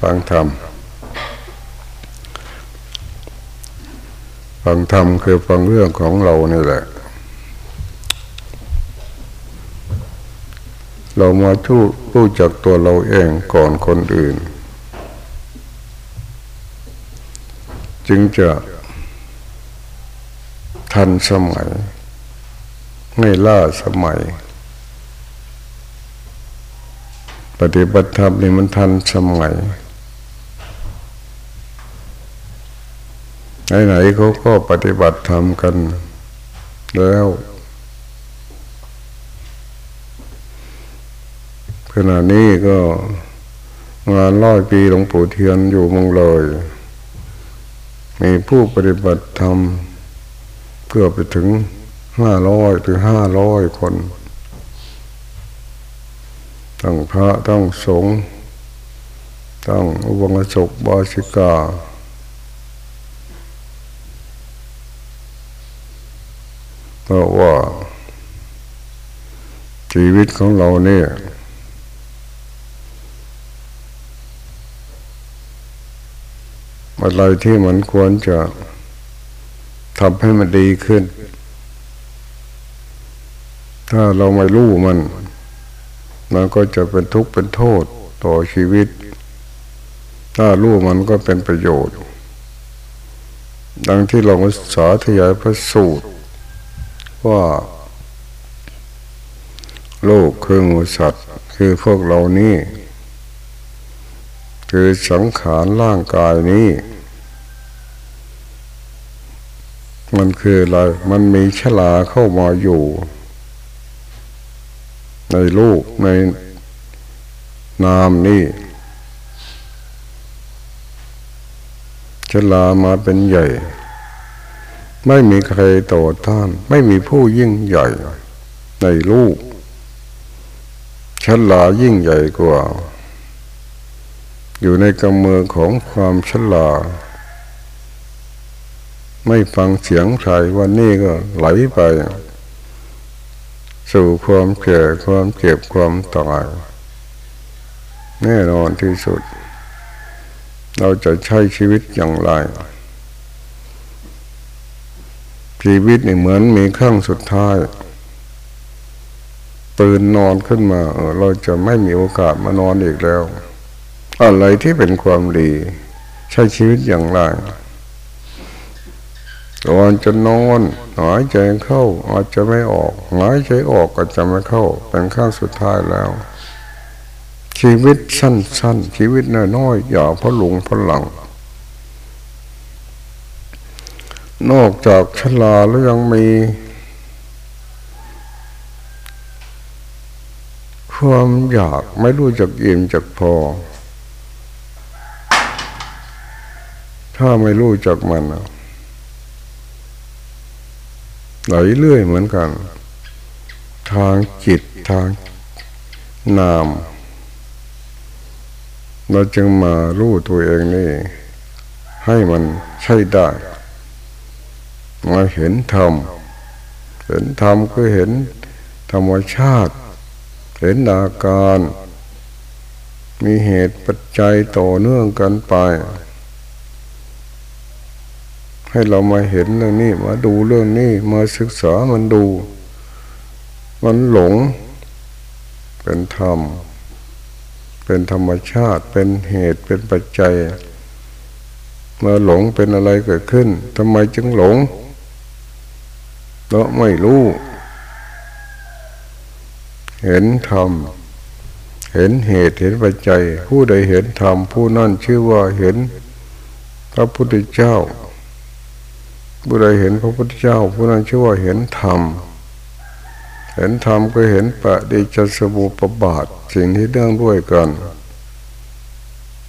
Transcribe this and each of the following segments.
ฟังธรรม ฟังธรรมคือฟังเรื่องของเรานี่แหละ เรามาชู้รู้จักตัวเราเองก่อนคนอื่น จึงจะทันสมัย ไม่ล่าสมัย ปฏิบัติธรรมนี่มันทันสมัยไหนๆเขาก็ปฏิบัติธรรมกันแล้วขณะนี้ก็งานร้อยปีหลวงปู่เทียนอยู่มงเลย มีผู้ปฏิบัติธรรมเกือบไปถึงห้าร้อยถึงห้าร้อยคน ตั้งพระต้องสงฆ์ตั้งอุบงศกบาสิกาเพราะว่าชีวิตของเราเนี่ยอะไรที่มันควรจะทำให้มันดีขึ้น ถ้าเราไม่รู้มัน มันก็จะเป็นทุกข์เป็นโทษต่อชีวิต ถ้ารู้มันก็เป็นประโยชน์ ดังที่เราสาธยายพระสูตร ว่า โลกคืองูสัตว์ คือพวกเรานี่ คือสังขารร่างกายนี้ มันคืออะไร มันมีชลาเข้ามาอยู่ ในลูกในนามนี่ชลามาเป็นใหญ่ ไม่มีใครต่อต้าน ไม่มีผู้ยิ่งใหญ่ ในลูกชลายิ่งใหญ่กว่า อยู่ในกำมือของความฉลา ไม่ฟังเสียงใครวันนี้ก็ไหลไป สู่ความแก่ความเก็บความตายแน่นอนที่สุด เราจะใช้ชีวิตอย่างไร ชีวิตนี่เหมือนมีข้างสุดท้ายตื่นนอนขึ้นมา เราจะไม่มีโอกาสมานอนอีกแล้ว อะไรที่เป็นความดี ใช้ชีวิตอย่างไร ก่อนจะนอนหายใจเข้าอาจจะไม่ออกหายใจออกก็จะไม่เข้า เป็นข้างสุดท้ายแล้ว ชีวิตสั้นๆ ชีวิตน้อยๆอย่าพะหลงพะหลัง นอกจากชลาแล้วยังมี ความอยากไม่รู้จักอิ่มจักพอ ถ้าไม่รู้จักมัน ไหลเรื่อยเหมือนกัน ทางจิตทางนาม เราจึงมารู้ตัวเองนี่ ให้มันใช่ได้ มาเห็นธรรม เห็นธรรมก็เห็นธรรมชาติ เห็นอาการ มีเหตุปัจจัยต่อเนื่องกันไป ให้เรามาเห็นเรื่องนี้ มาดูเรื่องนี้ มาศึกษามันดู มันหลง เป็นธรรม เป็นธรรมชาติ เป็นเหตุ เป็นปัจจัย เมื่อหลงเป็นอะไรเกิดขึ้นทำไมจึงหลงเราไม่รู้ เห็นธรรมเห็นเหตุเห็นปัจจัย ผู้ใดเห็นธรรมผู้นั้นชื่อว่าเห็นพระพุทธเจ้า ผู้ใดเห็นพระพุทธเจ้าผู้นั้นชื่อว่าเห็นธรรม เห็นธรรมก็เห็นปะดิจสบูปบาทสิ่งที่เรื่องด้วยกัน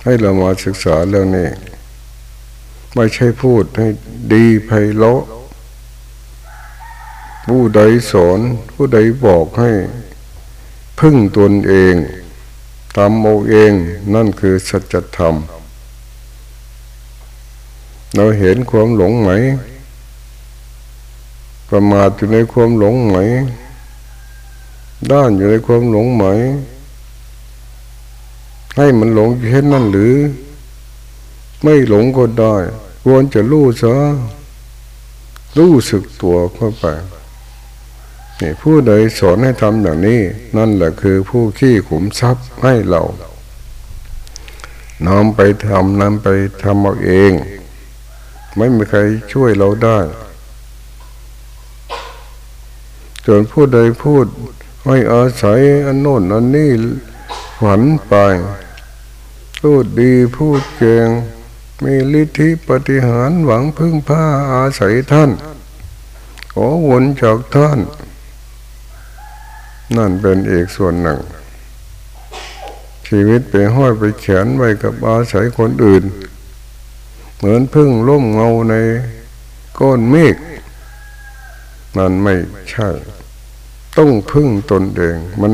ให้เรามาศึกษาเรื่องนี้ ไม่ใช่พูดให้ดีไพเราะผู้ใดสอนผู้ใดบอกให้ พึ่งตนเองทำเอาเองนั่นคือสัจธรรม เราเห็นความหลงไหม ประมาทอยู่ในความหลงไหม ด้านอยู่ในความหลงไหม ให้มันหลงเช่นนั้นหรือ ไม่หลงก็ได้ควรจะรู้ซะรู้สึกตัวเข้าไปนี่ผู้ใดสอนให้ทำอย่างนี้ นั่นแหละคือผู้ขี้ขุมทรัพย์ให้เรานำไปทำนำไปทำเอาเอง ไม่มีใครช่วยเราได้ ส่วนผู้ใดพูดให้อาศัยอันโน้นอันนี้ฝันไปพูดดีพูดเก่งมีฤทธิปฏิหารหวังพึ่งผ้าอาศัยท่านขอวนจากท่าน นั่นเป็นเอกส่วนหนึ่ง ชีวิตไปห้อยไปเขียนไว้กับอาศัยคนอื่น เหมือนพึ่งล่มเงาในก้อนเมฆ นั่นไม่ใช่ ต้องพึ่งตนเอง มัน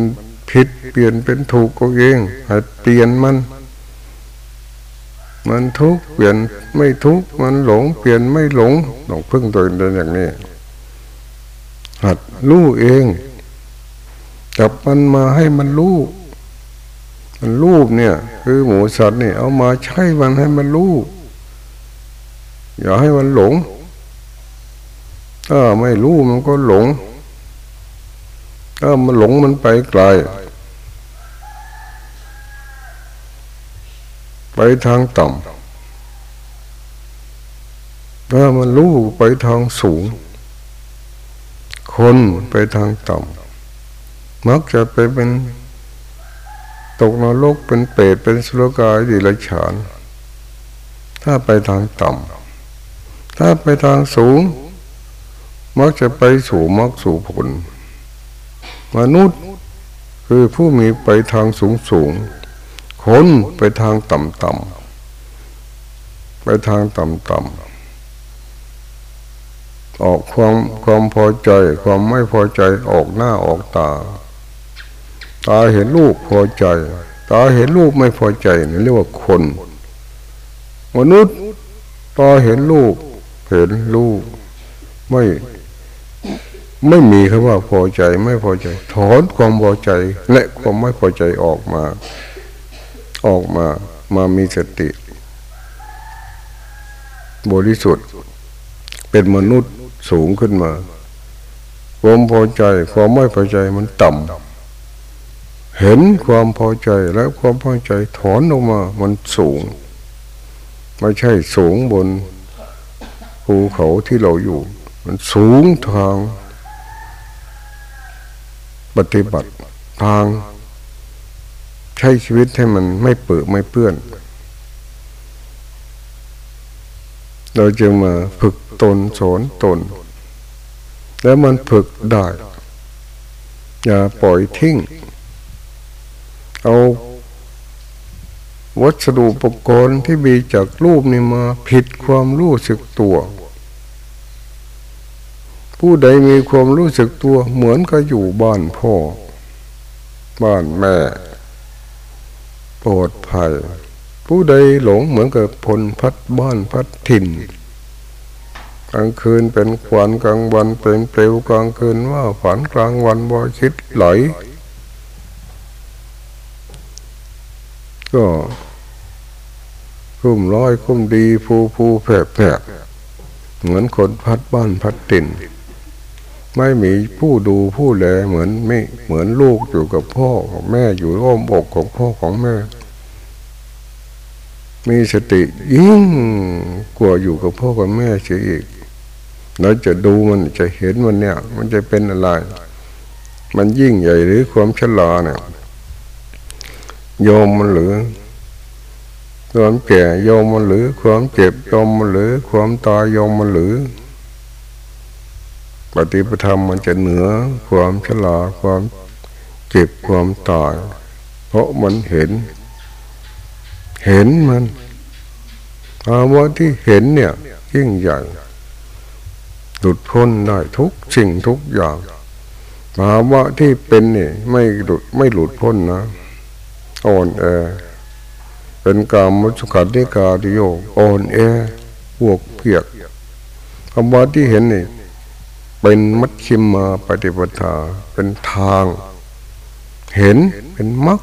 ผิดเปลี่ยนเป็นถูกก็เองให้เปลี่ยนมัน มันทุกเปลี่ยนไม่ทุกมันหลง เปลี่ยนไม่หลงต้องพึ่งตัวเองอย่างนี้ หัดรู้เองจับมันมาให้มันรู้มันรูปเนี่ย คือหมูสัตว์นี่เอามาใช้มันให้มันรู้อย่าให้มันหลง ถ้าไม่รู้มันก็หลง ถ้ามันหลงมันไปไกล ไปทางต่ำถ้ามันรู้ไปทางสูง คนไปทางต่ำมักจะไปเป็นตกนรกเป็นเปรตเป็นสุรกายดิลฉาน ถ้าไปทางต่ำถ้าไปทางสูง มักจะไปสู่มรรคสู่ผล มนุษย์คือผู้มีไปทางสูงสูงคนไปทางต่ำต่ำไปทางต่ำต่ำออกความความพอใจความไม่พอใจออกหน้าออกตา ตาเห็นลูกพอใจ ตาเห็นลูกไม่พอใจนี่เรียกว่าคน มนุษย์ตาเห็นลูกเห็นลูกไม่ ไม่มีคำว่าพอใจไม่พอใจ ถอนความพอใจและความไม่พอใจออกมา ออกมามามีสติ บริสุทธิ์ เป็นมนุษย์สูงขึ้นมาความพอใจความไม่พอใจมันต่ำเห็นความพอใจและความพอใจถอนออกมา มันสูง ไม่ใช่สูงบนภูเขาที่เราอยู่ มันสูงทาง ปฏิบัติทาง ใช้ชีวิตให้มันไม่เปื้อไม่เปื้อน เราจึงมาฝึกตนสอนตน แล้วมันฝึกได้ อย่าปล่อยทิ้ง เอาวัสดุอุปกรณ์ที่มีจากรูปนี่มาผิดความรู้สึกตัว ผู้ใดมีความรู้สึกตัวเหมือนกับอยู่บ้านพ่อ บ้านแม่ปลอดภัย ผู้ใดหลงเหมือนกับพลพัดบ้านพัดถิ่นกลางคืนเป็นขวัญกลางวันเป็นเปลวกลางคืนว่าฝันกลางวันบ่คิดไหล ก็คุ้มร้อยคุ้มดี ผู้ผู้แผลแผลเหมือนคนพัดบ้านพัดติ่น ไม่มีผู้ดูผู้แลเหมือนไม่เหมือนลูกอยู่กับพ่อของแม่อยู่ร่มอกของพ่อของแม่ มีสติยิ่งกว่าอยู่กับพ่อกับแม่เสียอีกเราจะดูมันจะเห็นมันเนี่ย มันจะเป็นอะไร มันยิ่งใหญ่หรือความฉลาดเนี่ยยอมมันหรือความแก่ยอมมันหรือ ความเจ็บยอมมันหรือ ความตายยอมมันหรือ ปฏิปธรรมมันจะเหนือความฉลาดความเจ็บความตาย เพราะมันเห็น เห็นมันภาวะที่เห็นเนี่ยยิ่งใหญ่หลุดพ้นได้ทุกสิ่งทุกอย่างภาวะที่เป็นเนี่ยไม่หลุดไม่หลุดพ้นนะอ่อนแอเป็นกรรมมุสกัดนิกาดิโยอ่อนแอพวกเพียกภาวะที่เห็นเนี่ย เป็นมัชชิมมาปฏิปทาเป็นทาง เห็นเป็นมรรค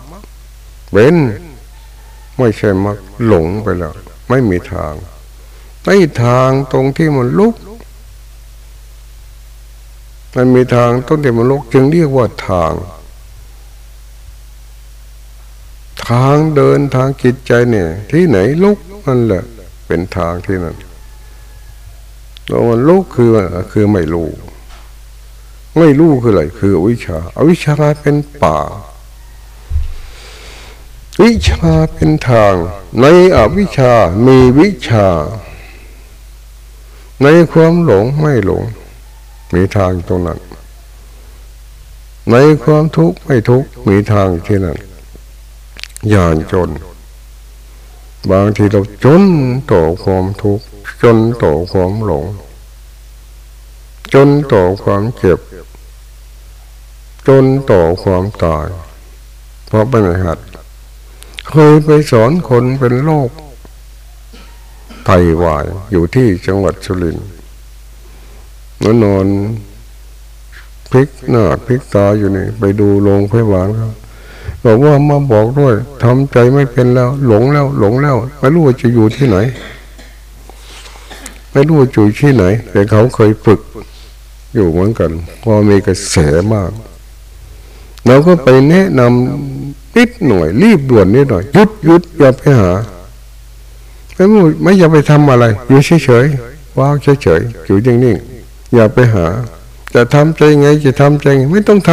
เป็นไม่ใช่มักหลงไปแล้ว ไม่มีทางไม่ทางตรงที่มันลุก มันมีทางต้นที่มันลุกจึงเรียกว่าทาง ทางเดินทางจิตใจเนี่ย ที่ไหนลุกนั่นแหละ เป็นทางที่นั่น เรามันลุกคือคือไม่รู้ ไม่รู้คืออะไร คืออวิชชาอาวิชชาเป็นป่า วิชาเป็นทาง ในอวิชามีวิชา ในความหลงไม่หลง มีทางตรงนั้น ในความทุกข์ไม่ทุกข์มีทางที่นั่นอย่าจน บางทีเราจนต่อความทุกข์จนต่อความหลง จนต่อความเจ็บ จนต่อความตาย เพราะไม่หัดเคยไปสอนคนเป็นโรคไตวายอยู่ที่จังหวัดสุรินทร์นนอนพลิกหน้าพลิกตาอยู่นี่ไปดูโรงพยาบาลครับ บอกว่ามาบอกด้วยทำใจไม่เป็นแล้ว หลงแล้ว หลงแล้วไม่รู้ว่าจะอยู่ที่ไหน ไม่รู้ว่าอยู่ที่ไหน แต่เขาเคยฝึก อยู่เหมือนกันพอมีกระแสมากเราก็ไปแนะนำนิดหน่อย รีบด่วนนิดหน่อยยุดยุดอย่าไปหาไม่ไม่อย่าไปทำอะไร อยู่เฉยๆว่างเฉยๆอยู่นิ่งๆอย่าไปหา จะทำใจไงจะทำใจไม่ต้องท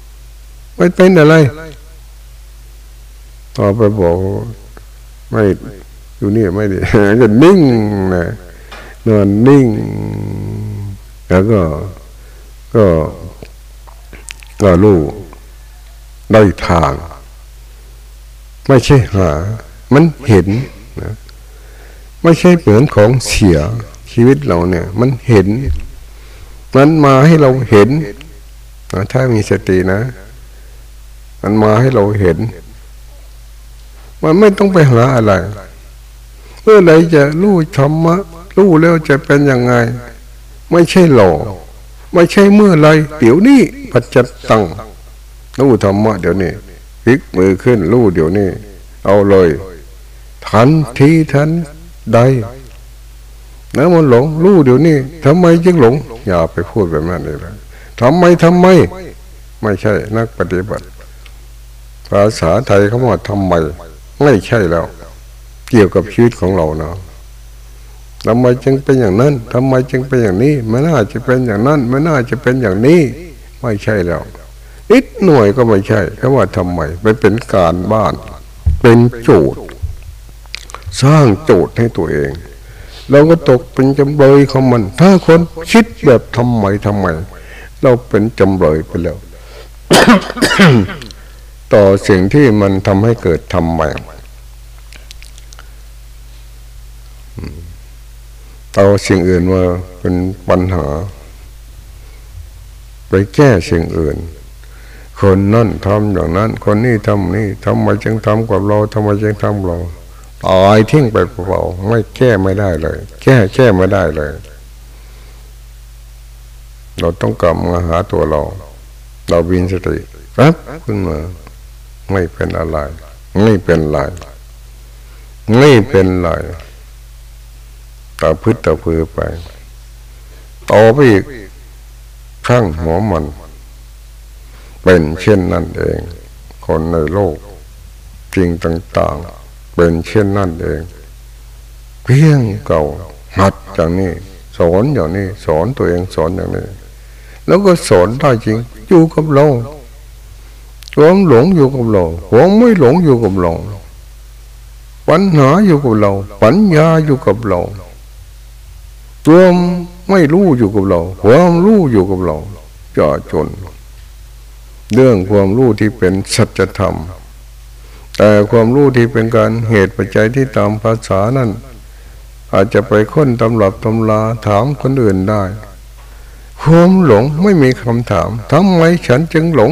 ำไม่เป็นอะไร พอไปบอกไม่อยู่นี่ไม่ดีก็นิ่งนะนอนนิ่ง แล้วก็ก็ก็รู้ได้ทาง ไม่ใช่หา มันเห็นนะไม่ใช่เหมือนของเสียชีวิตเราเนี่ย มันเห็น มันมาให้เราเห็นถ้ามีสตินะ มันมาให้เราเห็น มันไม่ต้องไปหาอะไร เมื่อไรจะรู้ธรรมะรู้แล้วจะเป็นยังไง ไม่ใช่หลอกไม่ใช่เมื่อไรเดี๋ยวนี้ปัจจตังรู้ธรรมะเดี๋ยวนี้พลิกมือขึ้นรู้เดี๋ยวนี้ เอาเลย ทันทีทันใดนะมันหลงรู้เดี๋ยวนี้ทำไมจึงหลง อย่าไปพูดแบบนั้นเลยละทำไมทำไม ไม่ใช่นักปฏิบัติ ภาษาไทยเขาบอกทำไม ไม่ใช่แล้ว เกี่ยวกับชีวิตของเราเนาะทำไมจึงเป็นอย่างนั้นทำไมจึงเป็นอย่างนี้ไม่น่าจะเป็นอย่างนั้นไม่น่าจะเป็นอย่างนี้ ไม่ใช่แล้วนิดหน่วยก็ไม่ใช่เพราะว่าทำไมมันเป็นการบ้าน เป็นโจทย์ สร้างโจทย์ให้ตัวเองเราก็ตกเป็นจำเลยของมัน ถ้าคนคิดแบบทำไมทำไม เราเป็นจำเลยไปแล้ว ต่อสิ่งที่มันทำให้เกิดทำใหม่เอาสิ่งอื่นมาเป็นปัญหา ไปแก้สิ่งอื่น คนนั่นทำอย่างนั้น คนนี้ทำนี่ทำไมจึงทำกับเราทำไมจึงทำเราตายทิ้งไปเปล่าไม่แก้ไม่ได้เลย แก้แก้ไม่ได้เลย เราต้องกลับมาหาตัวเรา เราบินสติครับขึ้นมา ไม่เป็นอะไร ไม่เป็นไรไม่เป็นไรตาพึ่ตาพือไปต่อไปอีกข้างหัวมัน เป็นเช่นนั่นเอง คนในโลกจริงต่าง ๆ เป็นเช่นนั่นเอง เพียงเก่าหัดอย่างนี้ สอนอย่างนี้ สอนตัวเองสอนอย่างนี้ แล้วก็สอนได้จริง อยู่กับเรา ความหลงอยู่กับเราความไม่หลงอยู่กับเราปัญหาอยู่กับเรา ปัญญาอยู่กับเราตัวไม่รู้อยู่กับเราความรู้อยู่กับเราจ่อจน เรื่องความรู้ที่เป็นสัจธรรม แต่ความรู้ที่เป็นการเหตุปัจจัยที่ตามภาษานั้น อาจจะไปค้นตำรับตำลาถามคนอื่นได้ความหลงไม่มีคำถามทำไมฉันจึงหลง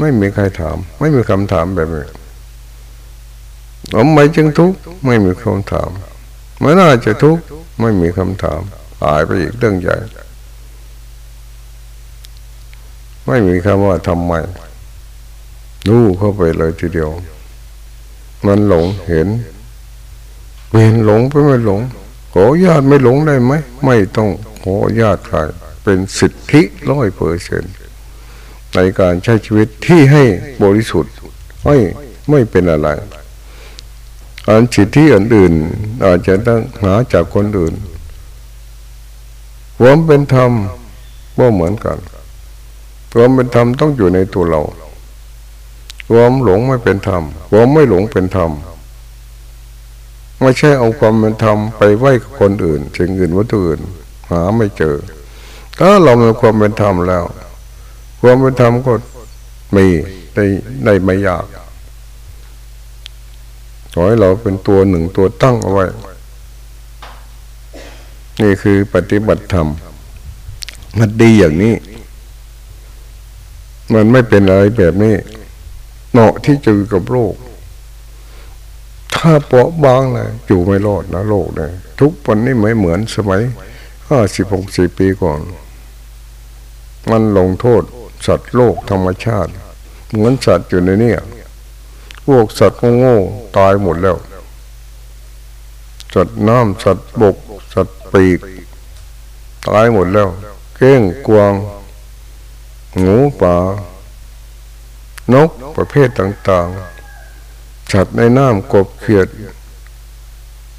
ไม่มีใครถาม ไม่มีคำถามแบบนี้ทำไมจึงทุกข์ไม่มีคำถามไม่น่าจะทุกข์ไม่มีคำถามตายไปอีกเรื่องใหญ่ ไม่มีคำว่าทำไมรู้เข้าไปเลยทีเดียว มันหลงเห็นเห็นหลงไปไม่หลงขอญาติไม่หลงได้ไหม ไม่ต้องขอญาติใครเป็นสิทธิร้อยเปอร์เซ็นต์ ในการใช้ชีวิตที่ให้บริสุทธิ์ไม่ไม่เป็นอะไรอันสิทธิอื่นๆอาจจะต้องหาจากคนอื่นความเป็นธรรมก็เหมือนกันความเป็นธรรมต้องอยู่ในตัวเราความหลงไม่เป็นธรรมความไม่หลงเป็นธรรมไม่ใช่เอาความเป็นธรรมไปไว้กับคนอื่นสิ่งอื่นวัตถุอื่น หาไม่เจอ ถ้าเรามีความเป็นธรรมแล้ว ความเป็นธรรมก็มีในในไม่ยากขอให้เราเป็นตัวหนึ่งตัวตั้งเอาไว้ นี่คือปฏิบัติธรรม มันดีอย่างนี้ มันไม่เป็นอะไรแบบนี้เหมาะที่จะอยู่กับโลก ถ้าเปราะบางเลยอยู่ไม่รอดนะโลกเลยทุกวันนี้ไม่เหมือนสมัยห้าสิบหกสิบปีก่อน มันลงโทษ สัตว์โลกธรรมชาติ เหมือนสัตว์อยู่ในนี้พวกสัตว์โง่ตายหมดแล้ว สัตว์น้ำสัตว์บก สัตว์ปีก ตายหมดแล้ว เก้งกวางงูป่านกประเภทต่างๆ สัตว์ในน้ำกบเขียด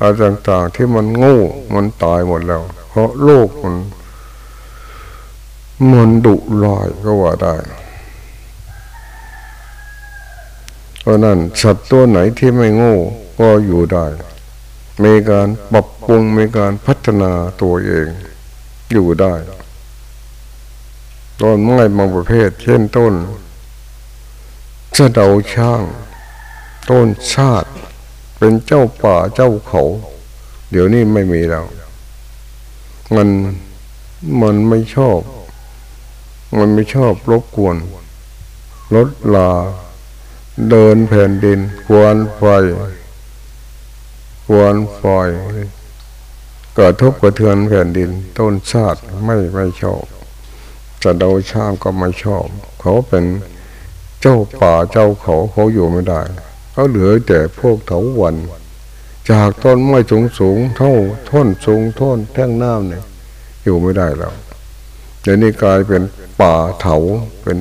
อะไรต่างๆ ที่มันโง่มันตายหมดแล้ว เพราะโลกมัน มันดุลอยก็ว่าได้เพราะนั้นสัตว์ตัวไหนที่ไม่โง่ก็อยู่ได้ มีการปรับปรุงมีการพัฒนาตัวเองอยู่ได้ต้นไม้บางประเภท เช่นต้นเสดาช่าง ต้นชาติ เป็นเจ้าป่าเจ้าเขา เดี๋ยวนี้ไม่มีแล้ว มันมันไม่ชอบ มันไม่ชอบรบกวนลดลา เดินแผ่นดินควรไฟควรไฟกระทบกระเทือนแผ่นดิน ต้นชาติไม่ไม่ชอบจะเดาชามก็ไม่ชอบ เขาเป็นเจ้าป่าเจ้าเขาเขาอยู่ไม่ได้เขาเหลือแต่พวกเถาวัน จากต้นไม้สูงสูงเท่าท่อนสูงท่อนแท่งน้ำเนี่ยอยู่ไม่ได้แล้ว เดี๋ยวนี้กลายเป็นป่าเถาเป็น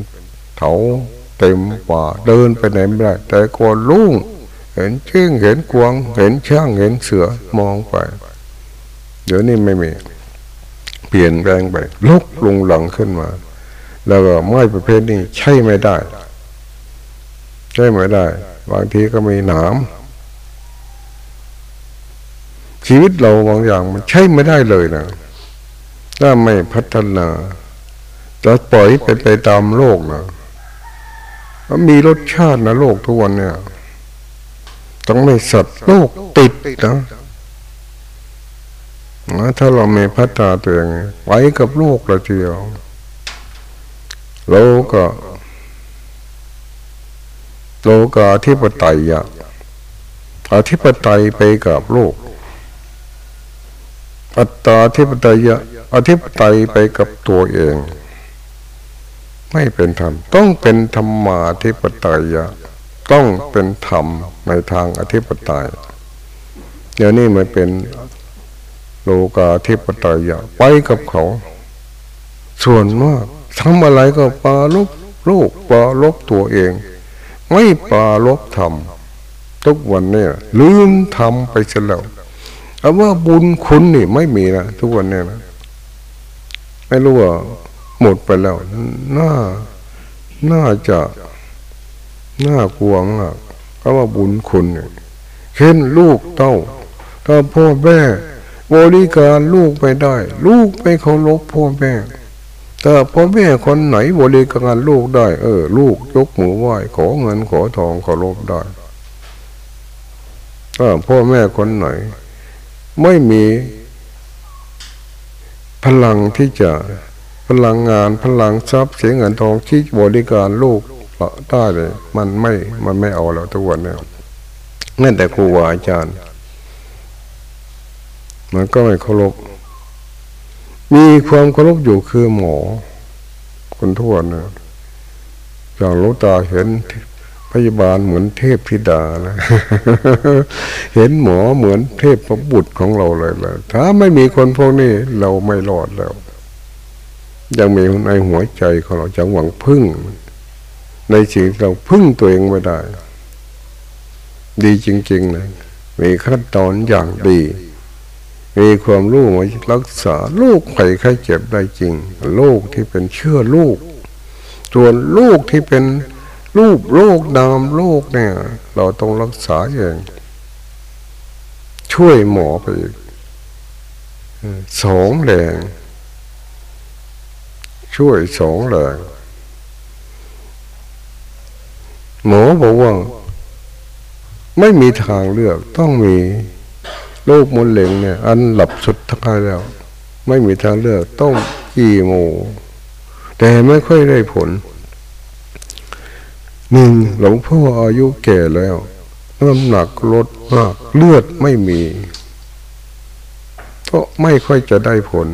เถาเต็มป่าเดินไปไหนไม่ได้ แต่ก่อนลุ่งเห็นเชื่งเห็นกวางเห็นช่างเห็นเสือมองไป เดี๋ยวนี้ไม่มี เปลี่ยนแปลงไปลุกลงหลังขึ้นมา แล้วก็ไม้ประเภทนี้ใช่ไม่ได้ ใช่ไม่ได้ บางทีก็มีหนามชีวิตเราบางอย่างมันใช่ไม่ได้เลยนะ ถ้าไม่พัฒนาจะปล่อยไปไปตามโลกนะมันมีรสชาตินะโลกทุกวันเนี่ย ต้องไม่สัตว์โลกติดนะถ้าเราไม่พัฒนาตัวเองไว้กับโลกละทีเดียวเราก็โลกาธิปไตยอะอธิปไตยไปกับโลก อัตตาธิปไตยะ อธิปไตยไปกับตัวเอง ไม่เป็นธรรม ต้องเป็นธรรมาธิปไตยะต้องเป็นธรรมในทางอธิปไตย เดี๋ยวนี้มันเป็นโลกาธิปไตยะไปกับเขา ส่วนมากทำอะไรก็ปาลบโลกปาลบตัวเอง ไม่ปาลบธรรมทุกวันเนี่ยลืมทำไปเสียแล้วเอาว่าบุญคุณนี่ไม่มีนะทุกวันเนี่ยนะ ไม่รู้ว่าหมดไปแล้วน่าน่าจะน่ากลัวมากเพราะว่าบุญคุณเนี่ยเช่นลูกเต้า ถ้าพ่อแม่บริการลูกไม่ได้ ลูกไม่เคารพพ่อแม่ถ้าพ่อแม่คนไหนบริการลูกได้ เออ ลูกยกมือไหว้ขอเงินขอทองเคารพได้ถ้าพ่อแม่คนไหน ไม่มี พลังที่จะพลังงานพลังทรัพย์เสียเงินทองที่บริการลูกได้เลย มันไม่มันไม่เอาแล้วทุกวันเนี่ยนั่นแต่ครูวาอาจารย์ มันก็ไม่เคารพมีความเคารพอยู่คือหมอคนทั่วนะอย่างลูกตาเห็น พยาบาลเหมือนเทพธิดานะ เห็นหมอเหมือนเทพประบุตรของเราเลยละถ้าไม่มีคนพวกนี้เราไม่รอดแล้ว ยังมีในหัวใจของเราจังหวังพึ่ง ในสิ่งเราพึ่งตัวเองไม่ได้ ดีจริงๆนะมีขั้นตอนอย่างดี มีความรู้มารักษาลูกไข้ไข้เจ็บได้จริงลูกที่เป็นเชื่อลูกส่วนลูกที่เป็น รูปโรคนามโรคเนี่ย เราต้องรักษาเอง ช่วยหมอไปอีกสองแรงช่วยสองแรงหมอบอกว่า ไม่มีทางเลือกต้องมีโรคมะเร็งเนี่ย อันหลับสุดท้ายแล้ว ไม่มีทางเลือกต้องกีโม แต่ไม่ค่อยได้ผล หนึ่งหลวงพ่ออายุแก่แล้วน้ำหนักลดมากเลือดไม่มีก็ไม่ค่อยจะได้ผล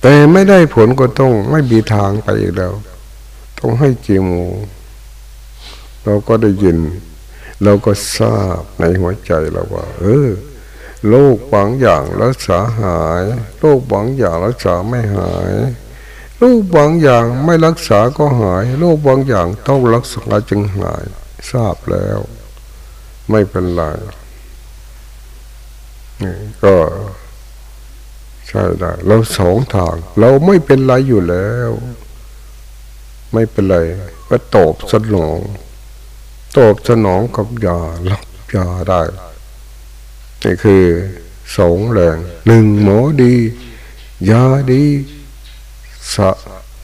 แต่ไม่ได้ผลก็ต้องไม่มีทางไปอีกแล้ว ต้องให้เจโมเราก็ได้ยิน เราก็ทราบในหัวใจเราว่า เออโรคบางอย่างรักษาหายโรคบางอย่างรักษาไม่หาย โรคบางอย่างไม่รักษาก็หายโรคบางอย่างต้องรักษาจึงหาย ทราบแล้ว ไม่เป็นไรนี่ก็ใช่ได้เราสองทาง เราไม่เป็นไรอยู่แล้ว ไม่เป็นไรก็ตอบสนองตอบสนองกับยารับยาได้นี่คือสองแรงหนึ่งหมอดี ยาดี สะ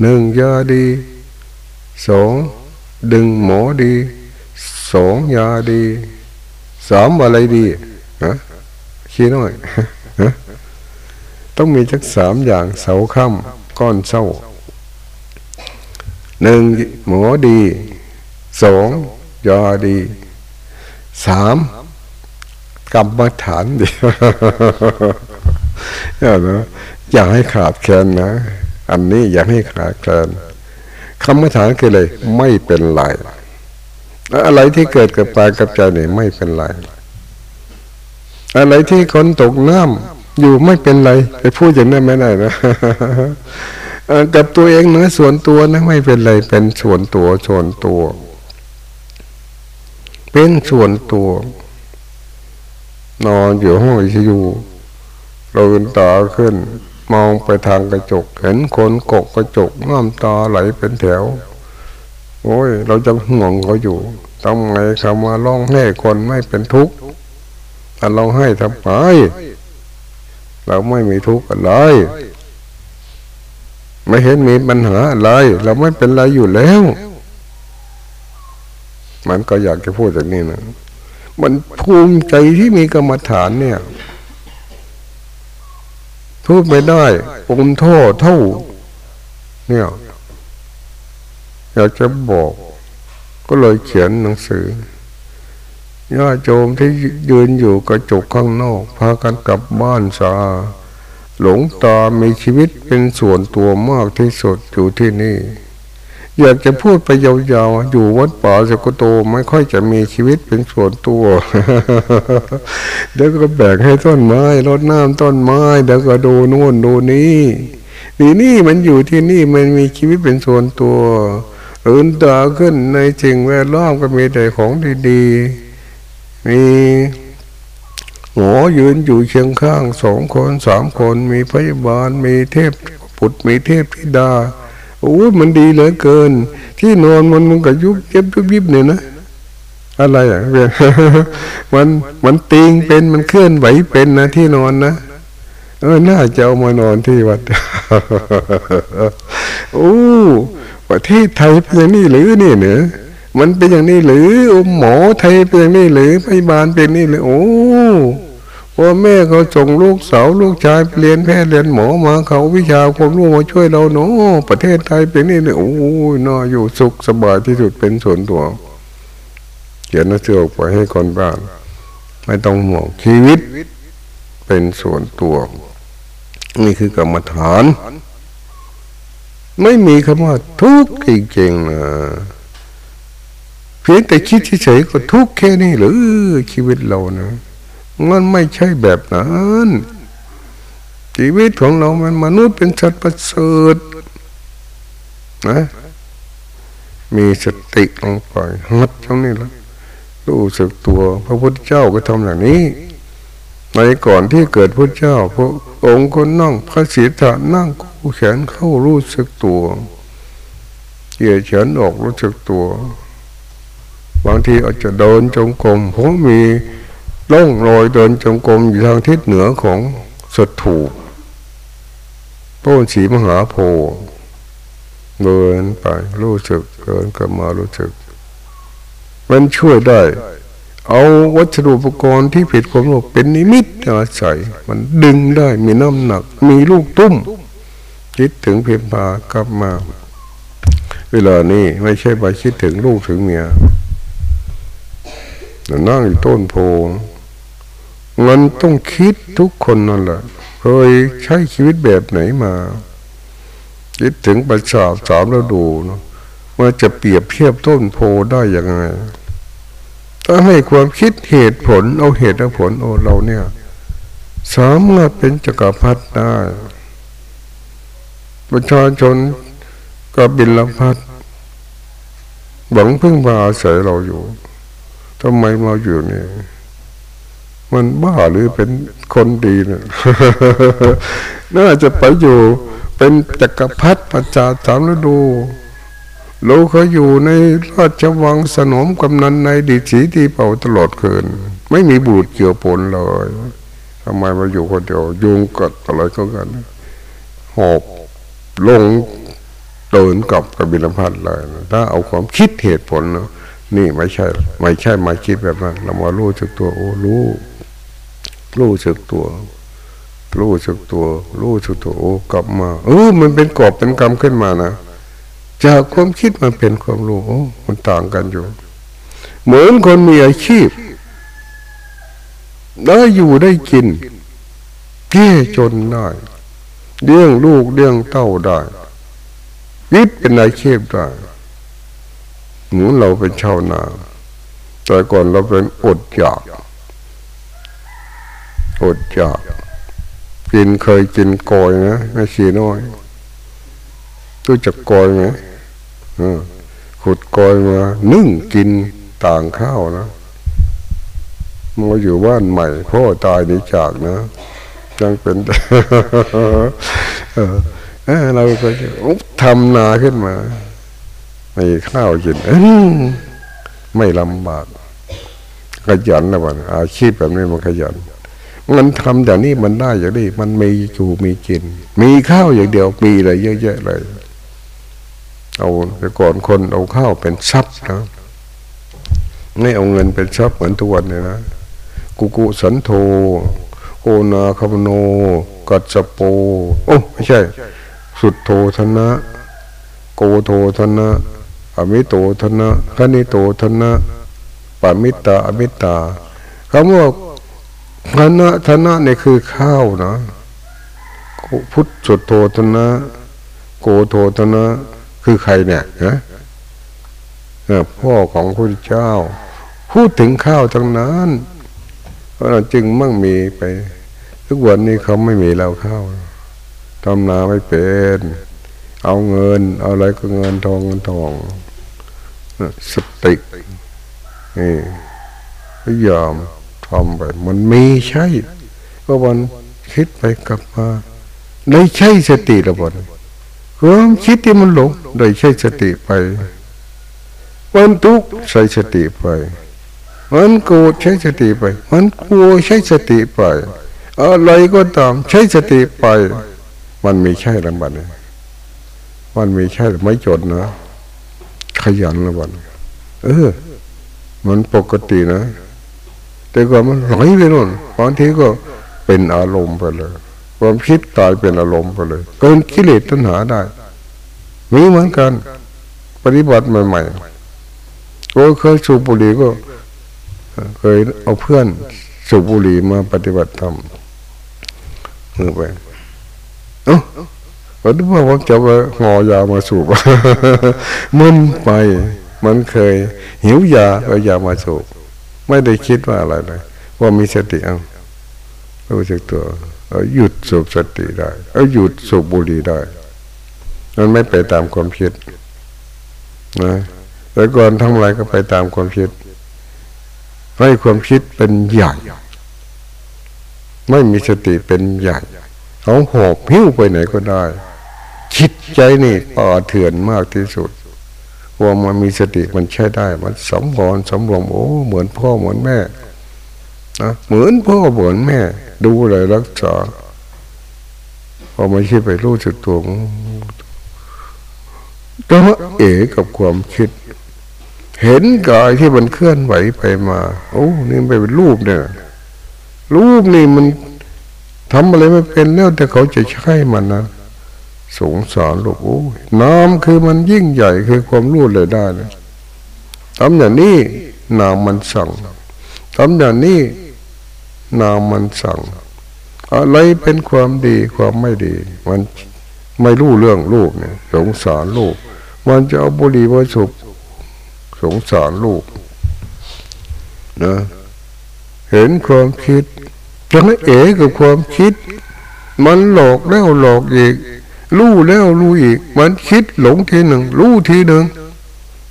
หนึ่งยาดีสองดึงหมอดีสองยาดีสามอะไรดีฮะคิดหน่อยฮะต้องมีจักสามอย่างเสาค่ำก้อนเศร้าหนึ่งหมอดีสองยาดีสามกรรมฐานดีอย่าให้ขาดแคลนนะ อันนี้อยากให้ขาดแคลนคำไม่ถามคือเลยไม่เป็นไรอะไรที่เกิดกับปายกับใจเนี่ยไม่เป็นไร อะไรที่คนตกน้ำอยู่ไม่เป็นไรไปพูดอย่างนั้นไม่ได้นะกับตัวเองเนะส่วนตัวนะไม่เป็นไร เป็นส่วนตัวส่วนตัว เป็นส่วนตัว นอนอยู่ห้องอยู่เราเนตาขึ้น มองไปทางกระจก เห็นคนกกกระจกน้ำตาไหลเป็นแถว โอ้ย เราจะห่วงเขาอยู่ทำไงคำว่าร้องให้คนไม่เป็นทุกข์แต่เราให้ทำไมเราไม่มีทุกข์อะไรไม่เห็นมีปัญหาอะไร เราไม่เป็นไรอยู่แล้ว มันก็อยากจะพูดอย่างนี้นะ มันภูมิใจที่มีกรรมฐานเนี่ย พูดไม่ได้อมโทษเท่า เนี่ย อยากจะบอก ก็เลยเขียนหนังสือญาโจมที่ยืนอยู่กระจกข้างนอก พากันกลับบ้านสาหลงตามีชีวิตเป็นส่วนตัวมากที่สุดอยู่ที่นี่ อยากจะพูดไปยาวๆ อยู่วัดป่าสกุโตไม่ค่อยจะมีชีวิตเป็นส่วนตัว เดี๋ยวก็แบกให้ต้นไม้รดน้ำต้นไม้เดี๋ยวก็ดูนู่นดูนี่นี่นี่มันอยู่ที่นี่มันมีชีวิตเป็นส่วนตัวอื่นตาขึ้นในสิ่งแวดล้อมก็มีแต่ของดีๆ มีหมอยืนอยู่เชียงข้างสองคนสามคนมีพยาบาลมีเทพปุตมีเทพธิดา โอ้มันดีเหลือเกิน ที่นอนมันมันก็ยุบเย็บยุบยิบเนี่ยนะอะไรอะมันมันติงเป็นมันเคลื่อนไหวเป็นนะที่นอนนะเออน่าจะเอามานอนที่วัดโอ้ประเทศไทยเป็นอย่างนี้หรือเนี่ยเนอะมันเป็นอย่างนี้หรือหมอไทยเป็นอย่างนี้หรือพยาบาลเป็นนี่หรือโอ้ พ่อแม่เขาส่งลูกสาวลูกชายเรียนแพทย์เรียนหมอมาเขาวิชาความรู้มาช่วยเราเนาะประเทศไทยเป็นนี่เลยโอ้ยน่าอยู่สุขสบายที่สุดเป็นส่วนตัวเขียนหนังสือออกไปให้คนบ้านไม่ต้องห่วงชีวิตเป็นส่วนตัว นี่คือกรรมฐาน ไม่มีคำว่าทุกข์จริงๆนะเพียงแต่คิดเฉยๆก็ทุกข์แค่นี้หรือชีวิตเรานะ มันไม่ใช่แบบนั้นชีวิตของเรามันมนุษย์เป็นสัตว์ประเสริฐนะมีสติลงไปหัดตรงนี้แล้วรู้สึกตัว พระพุทธเจ้าก็ทำอย่างนี้ ในก่อนที่เกิดพระเจ้า พระองค์ก็นั่งพระศีรษะนั่งกู้แขนเข้ารู้สึกตัวเหยียดแขนออกรู้สึกตัว บางทีอาจจะเดินจงกรมเพราะมี ล่องรอยเดินจงกรมอยู่ทางทิศเหนือของสถูปต้นสีมหาโพธิ์เดินไปรู้สึกเดินกลับมารู้สึก มันช่วยได้ เอาวัสดุอุปกรณ์ที่ผิดความรู้เป็นนิมิตอาศัยมันดึงได้มีน้ำหนัก มีลูกตุ้ม คิดถึงเพียงพากลับมา เวลานี้ไม่ใช่ไปคิดถึงลูกถึงเมียนั่งอยู่ต้นโพ มันต้องคิดทุกคนนั่นแหละเคยใช้ชีวิตแบบไหนมา คิดถึงประชาสามแล้วดูเนาะว่าจะเปรียบเทียบต้นโพได้ยังไงถ้าให้ความคิดเหตุผล เอาเหตุและผลโอ้เราเนี่ย สามารถเป็นจักรพรรดิได้ ประชาชนก็บินลพัดหวังพึ่งพาอาศัยเราอยู่ทำไมมาอยู่นี่ มันบ้าหรือเป็นคนดีเนี่ยน่าจะไปอยู่เป็นจักรพรรดิประจาสามฤดูเราเขาอยู่ในราชวังสนมกำนันในดีสีที่เป่าตลอดคืน ไม่มีบูดเกี่ยวปนเลยทำไมมาอยู่คนเดียวยุงกัดอะไรก็กันหอบลงเดินกับกบิลพัทเลยถ้าเอาความคิดเหตุผลนะนี่ไม่ใช่ ไม่ใช่มาคิดแบบนั้น เรามารู้สึกตัวโอ้รู้ รู้สึกตัว รู้สึกตัว รู้สึกตัวโอ้กลับมา เออมันเป็นกรอบเป็นกรรมขึ้นมานะจากความคิดมันเป็นความรู้โอ้มันต่างกันอยู่ เหมือนคนมีอาชีพได้อยู่ได้กินแก้จนได้เลี้ยงลูกเลี้ยงเต้าได้ยึดเป็นอาชีพได้หนูเราเป็นชาวนาแต่ก่อนเราเป็นอดอยาก อดอยากกินเคยกินกอยนะแม่ชีน้อยรู้จักกอยไหมขุดกอยมานึ่งกินต่างข้าวนะมาอยู่บ้านใหม่พ่อตายดีจากนะยังเป็นเราก็ทำนาขึ้นมาไม่ข้าวกินไม่ลำบากขยันนะวันอาชีพแบบนี้มันขยัน มันทำอย่างนี้มันได้อย่างนี้มันมีอยู่มีกิน มีข้าวอย่างเดียวมีอะไรเยอะแยะเลย เอาแต่ก่อนคนเอาข้าวเป็นทรัพย์นะไม่เอาเงินเป็นทรัพย์เหมือนทุกวันเลยนะกุกุสันโธโอนาคมโน กัจจโป โอ้ไม่ใช่ สุดโทธนะ โกโทธนะอมิโตธนะคณิโตธนะปามิตาอมิตาคำว่า ธนะธนะนี่ยคือข้าวนะ พุทธสุดโทธนะ โกโทธนะ คือใครเนี่ยนะพ่อของพระเจ้า พูดถึงข้าวทั้งนั้นเพราะจึงมั่งมีไป ทุกวันนี้เขาไม่มีแล้วข้าวทำนาไม่เป็น เอาเงิน เอาอะไรก็เงินทองเงินทองสตินี่พยายาม ทำไปมันมีใช่ก็วันคิดไปกลับมาได้ใช่สติละบนความคิดที่มันหลงได้ใช้สติไปมันทุกข์ใช้สติไปมันโกรธใช้สติไป มันกลัวใช้สติไป อะไรก็ตามใช้สติไป มันมีใช่ละบัดมันมีใช่ไม่จดนะขยันละบัดเออ มันปกตินะ แต่ก่อนมันไหลไปนู่นบางทีก็เป็นอารมณ์ไปเลย ความคิดตายเป็นอารมณ์ไปเลยเกินกิเลสตัณหาได้ มีเหมือนกัน ปฏิบัติใหม่ๆโอ้เคยสูบบุหรี่ก็ เคยเอาเพื่อนสูบบุหรี่มาปฏิบัติธรรมมือไปเอ้าวันนี้ว่าจะไปหอยามาสูบมันไป มันเคย หิวยาเอายามาสูบ ไม่ได้คิดว่าอะไรเลยว่ามีสติเอารู้สึกตัวเอาหยุดสูบสติได้เอาหยุดสูบบุหรี่ได้ มันไม่ไปตามความคิดนะแต่ก่อนทำอะไรก็ไปตามความคิดให้ความคิดเป็นใหญ่ไม่มีสติเป็นใหญ่เขาหอบหิ้วไปไหนก็ได้ คิดใจนี่ป่าเถื่อนมากที่สุด ว่ามันมีสติมันใช้ได้ มันสมบรสมรวมโอ้เหมือนพ่อเหมือนแม่นะเหมือนพ่อเหมือนแม่ ดูเลยรักษาพอไม่คิดไปรู้สึกตัวก็เอ๋กับความคิด เห็นกายที่มันเคลื่อนไหวไปมา โอ้นี่ไปเป็นรูปเนี่ย รูปนี่มันทำอะไรไม่เป็นแล้วแต่เขาจะใช้มันนะ สงสารลูกโอ้ยน้ำคือมันยิ่งใหญ่คือความรู้เลยได้นะทำอย่างนี้นามมันสั่งทำอย่างนี้นามมันสั่ง อะไรเป็นความดีความไม่ดี มันไม่รู้เรื่องลูกเนี่ย สงสารลูก มันจะเอาบุหรี่มาสุบสงสารลูกนะเห็นความคิดจะให้เอ๋กับความคิด มันหลอกแล้วหลอกอีก รู้แล้วรู้อีก มันคิดหลงทีหนึ่งรู้ทีหนึ่ง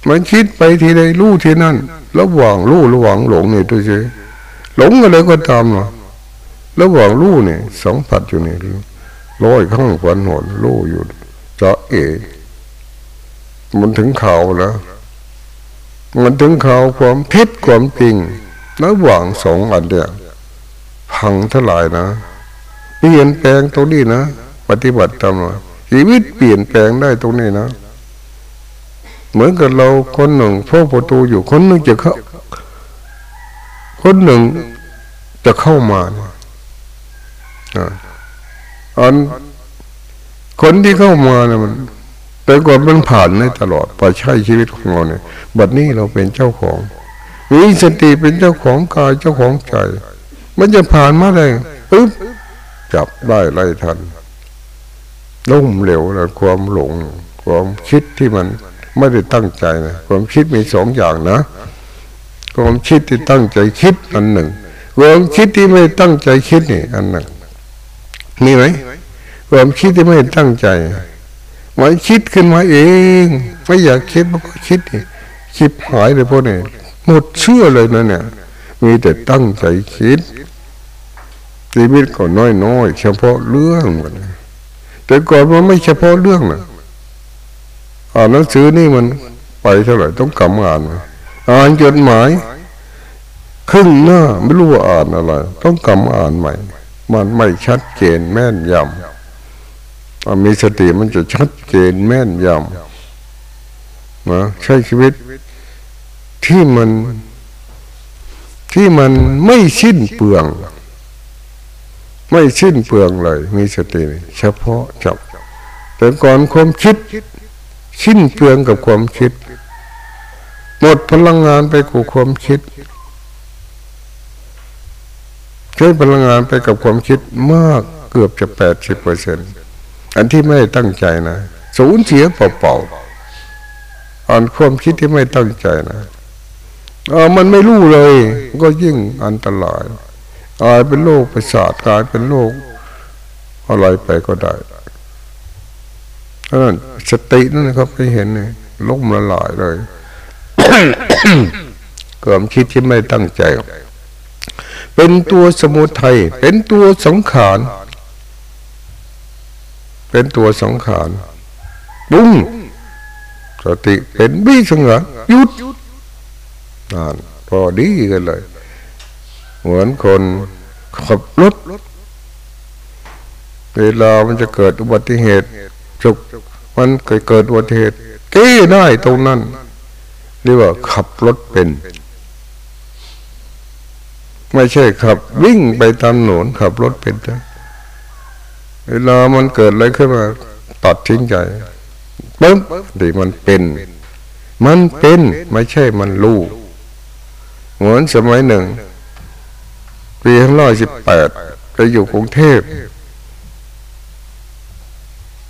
มันคิดไปทีใดรู้ทีนั่นระหว่างรู้ระหว่างหลงเนี่ยตัวเฉยหลงอะไรก็ตามเนาะระหว่างรู้เนี่ยสัมผัสอยู่นี่ร้อยข้างควันหนรู้อยู่จะเอ๋มันถึงข่าวแล้วมันถึงข่าวความเพิษความจริงระหว่างสองอันเนี่ยพังท่าไหร่นะเปลี่ยนแปลงตรงนี้นะ ปฏิบัติตาม ชีวิตเปลี่ยนแปลงได้ตรงนี้นะ เหมือนกับเราคนหนึ่งเฝ้าประตูอยู่คนหนึ่งจะเข้า คนหนึ่งจะเข้ามาอันคนที่เข้ามาเนี่ยมันแต่ก่อนมันผ่านได้ตลอดไปใช้ชีวิตของเราเนี่ยบัดนี้เราเป็นเจ้าของมีสติเป็นเจ้าของกายเจ้าของใจ มันจะผ่านมาได้ปึ๊บจับได้ไล่ทัน ลุ่มเหลวนะความหลง ความคิดที่มันไม่ได้ตั้งใจนะความคิดมีสองอย่างนะ ความคิดที่ตั้งใจคิดอันหนึ่งความคิดที่ไม่ตั้งใจคิดนี่อันหนึ่งมีไหมความคิดที่ไม่ตั้งใจมันคิดขึ้นมาเอง ไม่อยากคิดมันก็คิดนี่คิดหายเลยพวกนี้หมดเชื่อเลยนะเนี่ย มีแต่ตั้งใจคิดชีวิตก็น้อยๆเฉพาะเรื่องมัน แต่ก่อนมันไม่เฉพาะเรื่องนะอ่านหนังสือนี่มันไปเท่าไหร่ต้องกำอ่านอ่านจดหมายครึ่งหน้าไม่รู้ว่าอ่านอะไร ต้องกำอ่านใหม่ มันไม่ชัดเจนแม่นยำมีสติมันจะชัดเจนแม่นยำนะใช้ชีวิตที่มันที่มันไม่สิ้นเปลือง ไม่สิ้นเปลืองเลย มีสติเฉพาะจับ แต่ก่อนความคิดสิ้นเปลืองกับความคิด หมดพลังงานไปกับความคิดใช้พลังงานไปกับความคิดมากเกือบจะแปดสิบเปอร์เซ็นอันที่ไม่ตั้งใจนะสูญเสียเปล่าๆอันความคิดที่ไม่ตั้งใจนะเออมันไม่รู้เลย ก็ยิ่งอันตราย กลายเป็นโรคประสาทกลายเป็นโรคอะไรไปก็ได้เพราะนั้นสตินั่นนะครับไปเห็นเนี่ยล่มละลายเลยความคิดที่ไม่ตั้งใจ เป็นตัวสมุทัยเป็นตัวสังขารเป็นตัวสังขารบุ้งสติเป็นวิสังหารยุดนั่นพอดีกันเลย เหมือนคนขับรถเวลามันจะเกิดอุบัติเหตุจุกมันเกิดเกิดอุบัติเหตุเก้ได้ตรงนั้นเรียกว่าขับรถเป็น ไม่ใช่ขับ วิ่งไปตามหนนขับรถเป็นนะเวลามันเกิดอะไรขึ้นมาตัดทิ้งใจปึ๊บดีมันเป็น มันเป็น ไม่ใช่มันรู้เหมือนสมัยหนึ่ง ปีห้าร้อยสิบแปดไปอยู่กรุงเทพ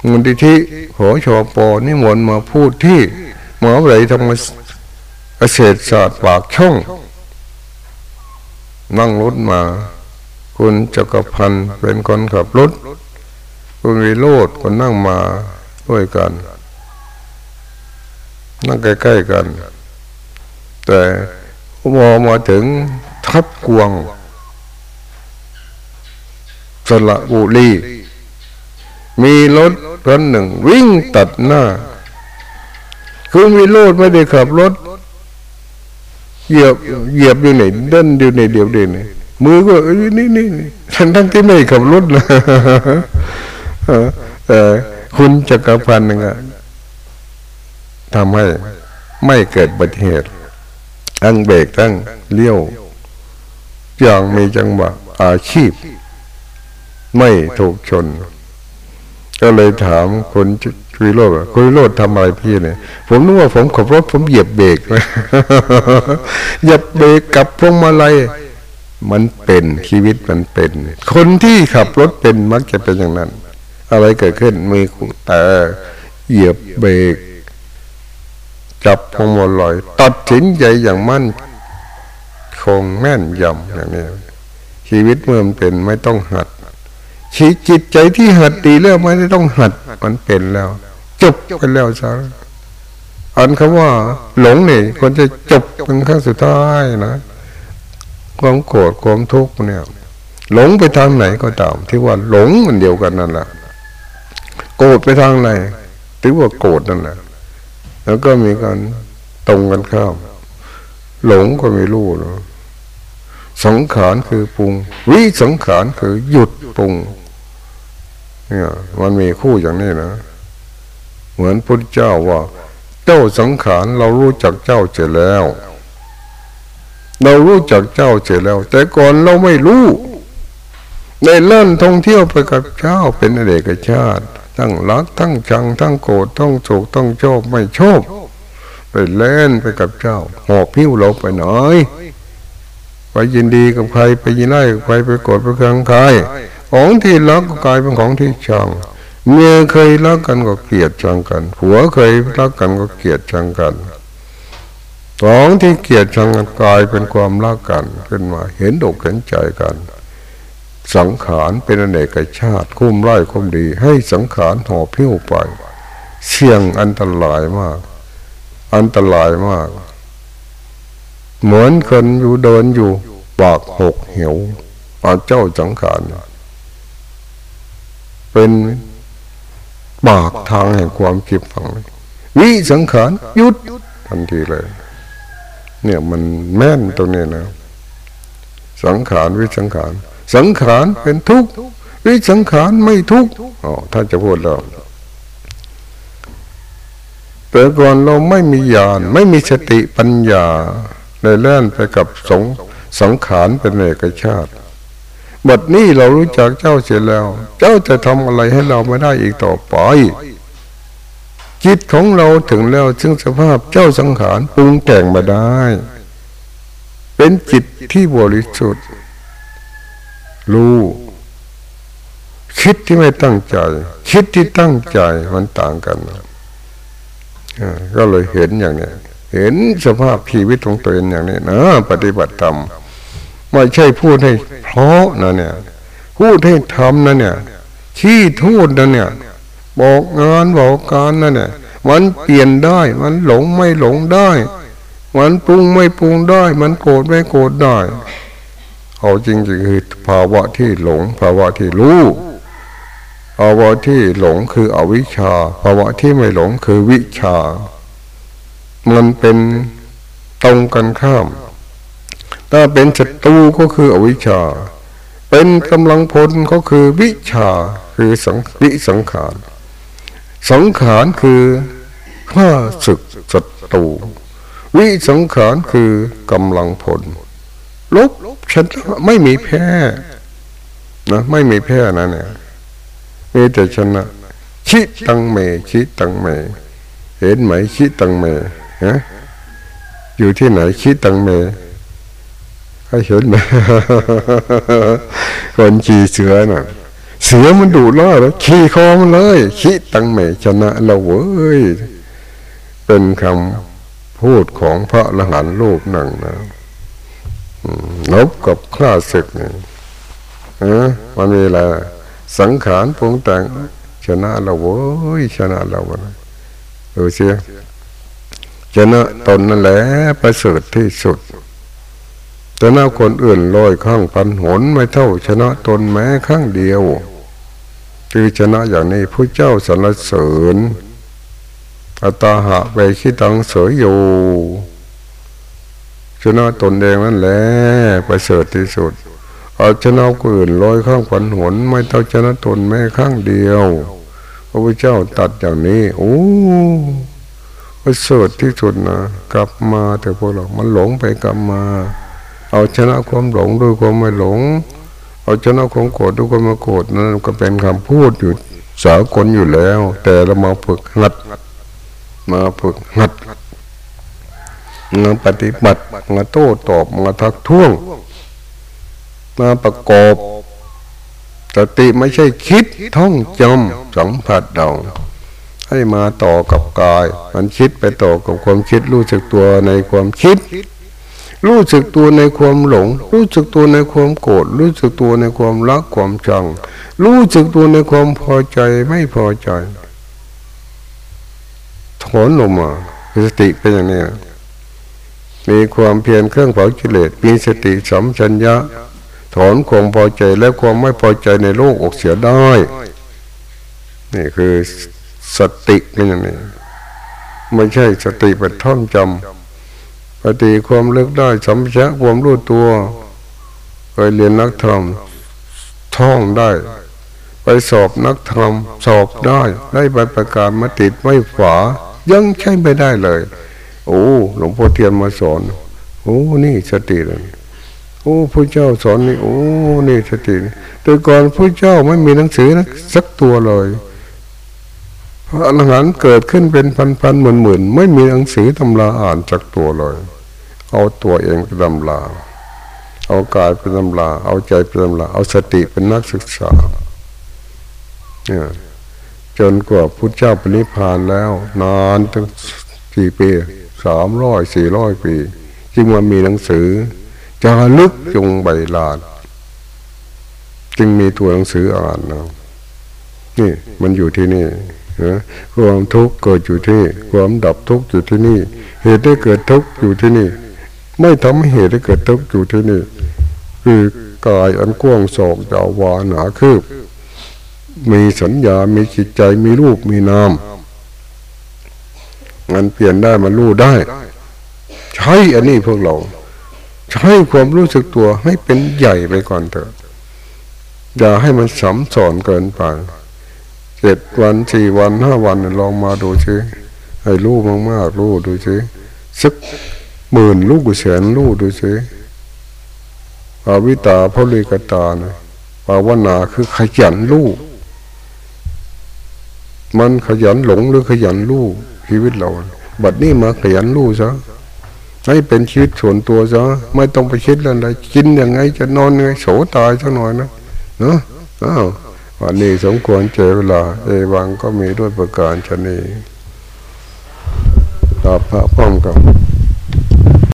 มูลนิธิหอชอปอนิมนมาพูดที่หาวิทยาลัยธรรมเกษตรศาสตร์ปากช่อง นั่งรถมา คุณจักรพันธ์เป็นคนขับรถ คุณวิโรธคนนั่งมาด้วยกัน นั่งใกล้ ๆ กัน แต่พอมาถึงทับกวง สละบุรีมีรถคันหนึ่ง วิ่งตัดหน้า คุณวิโรธไม่ได้ขับรถ เหยียบเหยียบอยู่ไหนเดินอยู่ในเดียวเดียวนี่มือก็นี่นี่นี่ทั้งทั้งที่ไม่ขับรถนะแต่คุณจักรพันธ์นึงอะทำให้ไม่เกิดบัติเหตุตั้งเบรกตั้งเลี้ยวอย่างมีจังหวะอาชีพ ไม่ถูกชน ก็เลยถามคนคุยโรดคุยโรดทำอะไรพี่เนี่ย ผมนึกว่าผมขับรถผมเหยียบเบรกนะเหยียบเบรกกับพวงมาลัยมันเป็นชีวิตมันเป็น คนที่ขับรถเป็นมักจะเป็นอย่างนั้น อะไรเกิดขึ้นมีแต่เหยียบเบรกจับพวงมาลัยตัดสินใจอย่างมั่นคงแม่นยำอย่างนี้ชีวิตเมื่อมันเป็นไม่ต้องหัด ชีจิตใจที่หัดดีแล้วไม่ได้ต้องหัดมันเป็นแล้ว จบไปแล้วซะอันคำว่า หลงนี่คนจะจบเป็นขั้นสุดท้ายนะความโกรธความทุกข์เนี่ย หลงไปทางไหนก็ตามที่ว่าหลงมันเดียวกันนั่นแหละโกรธไปทางไหนถือว่าโกรธนั่นแหละแล้วก็มีการตรงกันข้ามหลงก็ไม่รู้เนาะ สังขารคือปรุง วิสังขารคือหยุดปรุง เนี่ยมันมีคู่อย่างนี้นะ เหมือนพุทธเจ้าว่า เจ้าสังขารเรารู้จักเจ้าเจแล้ว เรารู้จักเจ้าเจแล้ว แต่ก่อนเราไม่รู้ในเล่นท่องเที่ยวไปกับเจ้าเป็นอเดกชาติ ทั้งรักทั้งชัง ทั้งโกรธทั้งโศกทั้งชอบไม่ชอบไปเล่นไปกับเจ้าหอบพิ้วเราไปหน่อย ยินดีกับใครไปยินไล่กับใครไปโกรธไปเคืองใครของที่รักก็กลายเป็นของที่ชังเมียเคยรักกันก็เกลียดชังกัน ผัวเคยรักกันก็เกลียดชังกันของที่เกลียดชังกันกลายเป็นความรักกันขึ้นมาเห็นอกเห็นใจกัน สังขารเป็นอเนกชาติคุ้มไร่คุ้มดี ให้สังขารห่อพิ้วไป เสี่ยงอันตรายมาก อันตรายมาก เหมือนคนอยู่เดินอยู่ปากหกเหวอาเจ้าสังขารเป็นปากทางแห่งความคิดฝังวิสังขารหยุดทันทีเลย เนี่ยมันแม่นตรงนี้นะสังขารวิสังขาร สังขารเป็นทุกข์วิสังขารไม่ทุกข์อ๋อถ้าจะพูดแล้วแต่ก่อนเราไม่มีญาณไม่มีสติปัญญา เลยเล่นไปกับสงสังขารเป็นเอกชาติบัดนี้เรารู้จักเจ้าเสียแล้ว เจ้าจะทำอะไรให้เราไม่ได้อีกต่อไป จิตของเราถึงแล้วซึ่งสภาพเจ้าสังขารปรุงแต่งมาได้ เป็นจิตที่บริสุทธิ์ รู้คิดที่ไม่ตั้งใจ คิดที่ตั้งใจมันต่างกันก็เลยเห็นอย่างนี้ เห็นสภาพชีวิตของตัวเองอย่างนี้นะปฏิบัติธรรมไม่ใช่พูดให้เพราะนะเนี่ยพูดให้ทำนะเนี่ยขี้ทูดนะเนี่ย บอกงานบอกการนะเนี่ยมันเปลี่ยนได้ มันหลงไม่หลงได้ มันปรุงไม่ปรุงได้ มันโกรธไม่โกรธได้เอาจริงๆคือภาวะที่หลง ภาวะที่รู้ภาวะที่หลงคืออวิชชา ภาวะที่ไม่หลงคือวิชา มันเป็นตรงกันข้าม ถ้าเป็นศัตรูก็คืออวิชชา เป็นกำลังพลก็คือวิชาคือสังวิสังขาร สังขารคือข้าศึกศัตรู วิสังขารคือกำลังพลลบชนไม่มีแพ้นะไม่มีแพ้นะเนี่ยมีแต่ชนะ ชิตังเม ชิตังเม เห็นไหม ชิตังเม ฮะอยู่ที่ไหนชิตังเมให้เห็นไหมคนขี่เสือน่ะ เสือมันดุล่าแล้วขี่คอมันเลยขี้ตังเมชนะเราเว้ยเป็นคำพูดของพระอรหันรูปหนึ่งนะอืมลบกับข้าศึกเนี่ยเออมันมีอะไรสังขารปรุงแต่งชนะเราโว้ยชนะเราวะดูเสีย ชนะตนนั่นแหละประเสริฐที่สุดชนะคนอื่นลอยข้างพันหนไม่เท่า ชนะตนแม้ข้างเดียว คือชนะอย่างนี้ผู้เจ้าสรรเสริญอัตตาหะไปคิดตังเสยอยู่ชนะตนเองนั่นแหละประเสริฐที่สุดเอาชนะคนอื่นลอยข้างพันหนไม่เท่าชนะตนแม้ข้างเดียว พระพุทธเจ้าตัดอย่างนี้โอ้ ประเสริฐที่สุดนะกลับมาแต่พวกเรา มันหลงไปกลับมา เอาชนะความหลงด้วยความไม่หลง เอาชนะความโกรธด้วยความไม่โกรธนั่นก็เป็นคำพูดอยู่สากลอยู่แล้ว แต่เรามาฝึกหัด มาฝึกหัดมาปฏิบัติมาโต้ตอบมาทักท้วง มาประกอบสติไม่ใช่คิดท่องจำสัมผัสเรา ให้มาต่อกับกาย มันคิดไปต่อกับความคิด รู้สึกตัวในความคิด รู้สึกตัวในความหลง รู้สึกตัวในความโกรธรู้สึกตัวในความรักความชัง รู้สึกตัวในความพอใจไม่พอใจถอนลงมาสติเป็นอย่างนี้มีความเพียรเครื่องเผากิเลสมีสติสัมชัญญะ ถอนความพอใจและความไม่พอใจในโลกออกเสียได้ นี่คือ สติเป็นอย่างนี้ ไม่ใช่สติเป็นท่องจำปฏิความเลิกได้สัมผัสความรู้ตัวเคยเรียนนักธรรมท่องได้ ไปสอบนักธรรมสอบได้ ได้ใบประกาศมาติดไม่ฝา ยังใช่ไม่ได้เลย โอ้หลวงพ่อเทียนมาสอน โอ้นี่สติเลยโอ้พระเจ้าสอนนี่โอ้นี่สติแต่ก่อนพระเจ้าไม่มีหนังสือนะสักตัวเลย พระอรหันต์เกิดขึ้นเป็นพันพันหมื่นหมื่นไม่มีหนังสือตำราอ่านจากตัวเลย เอาตัวเองเป็นตำราเอากายเป็นตำราเอาใจเป็นตำราเอาสติเป็นนักศึกษาเนี่ยจนกว่าพุทธเจ้าปริพานแล้ว นานตั้งกี่ปีสามร้อยสี่ร้อยปี จึงมามีหนังสือจารึกจงใบลานจึงมีตัวหนังสืออ่านนะนี่มันอยู่ที่นี่ ความทุกข์เกิดอยู่ที่นี่ ความดับทุกข์อยู่ที่นี่ เหตุได้เกิดทุกข์อยู่ที่นี่ ไม่ทำให้เหตุได้เกิดทุกข์อยู่ที่นี่ คือกายอันกว้างศอกยาววาหนาคืบ มีสัญญา มีจิตใจ มีรูป มีนามมันเปลี่ยนได้มันรู้ได้ ใช้อันนี้พวกเรา ใช้ความรู้สึกตัวให้เป็นใหญ่ไปก่อนเถอะ อย่าให้มันสัมสอนเกินไป เจ็ดวันสี่วันห้าวันลองมาดูซิให้รู้มากๆรู้ดูซิสักหมื่นลูกแสนลูกดูซิอาวิตาพลิกตานะภาวนาคือขยันลูกมันขยันหลงหรือขยันลูกชีวิตเรา บัดนี้มาขยันลูกซะให้เป็นชีวิตส่วนตัวซะไม่ต้องไปคิดอะไรกินยังไงจะนอนยังไงโสตายสักหน่อยนะเนาะอ้าว วันนี้สมควรเจเวลา เอวังก็มีด้วยประการชนีตอบพระพร้อมกับ